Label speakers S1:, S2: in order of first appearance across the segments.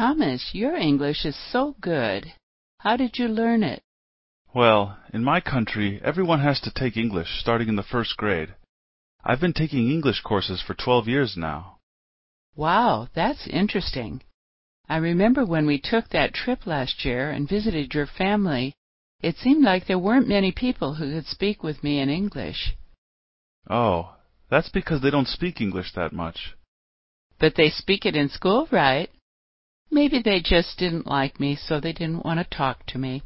S1: Thomas, your English is so good. How did you learn it?"
S2: "Well, in my country everyone has to take English, starting in the first grade. I've been taking English courses for twelve years now."
S1: "Wow, that's interesting. I remember when we took that trip last year and visited your family, it seemed like there weren't many people who could speak with me in English."
S2: "Oh, that's because they don't speak English that much."
S1: "But they speak it in school, right? Maybe they just didn't like me, so they didn't want to talk to me.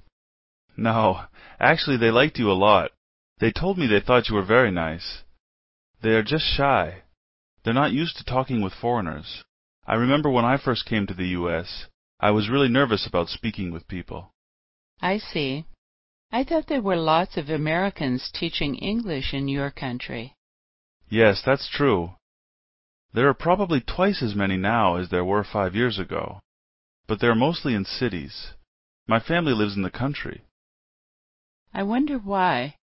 S2: No, actually they liked you a lot. They told me they thought you were very nice. They are just shy. They're not used to talking with foreigners. I remember when I first came to the U.S., I was really nervous about speaking with people.
S1: I see. I thought there were lots of Americans teaching English in your country.
S2: Yes, that's true. There are probably twice as many now as there were five years ago. But they are mostly in cities. My family lives in the country."
S1: "I wonder why.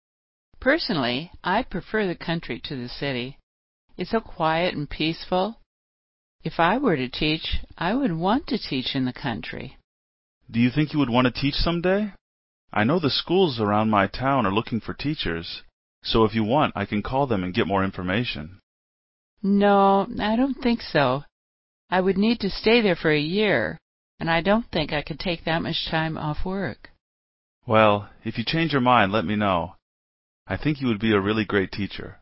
S1: Personally, I prefer the country to the city. It's so quiet and peaceful. If I were to teach, I would want to teach in the country."
S2: "Do you think you would want to teach some day? I know the schools around my town are looking for teachers, so if you want I can call them and get more information."
S1: "No, I don't think so. I would need to stay there for a year and I don't think I could take that much time off work.
S2: Well, if you change your mind, let me know. I think you would be a really great teacher.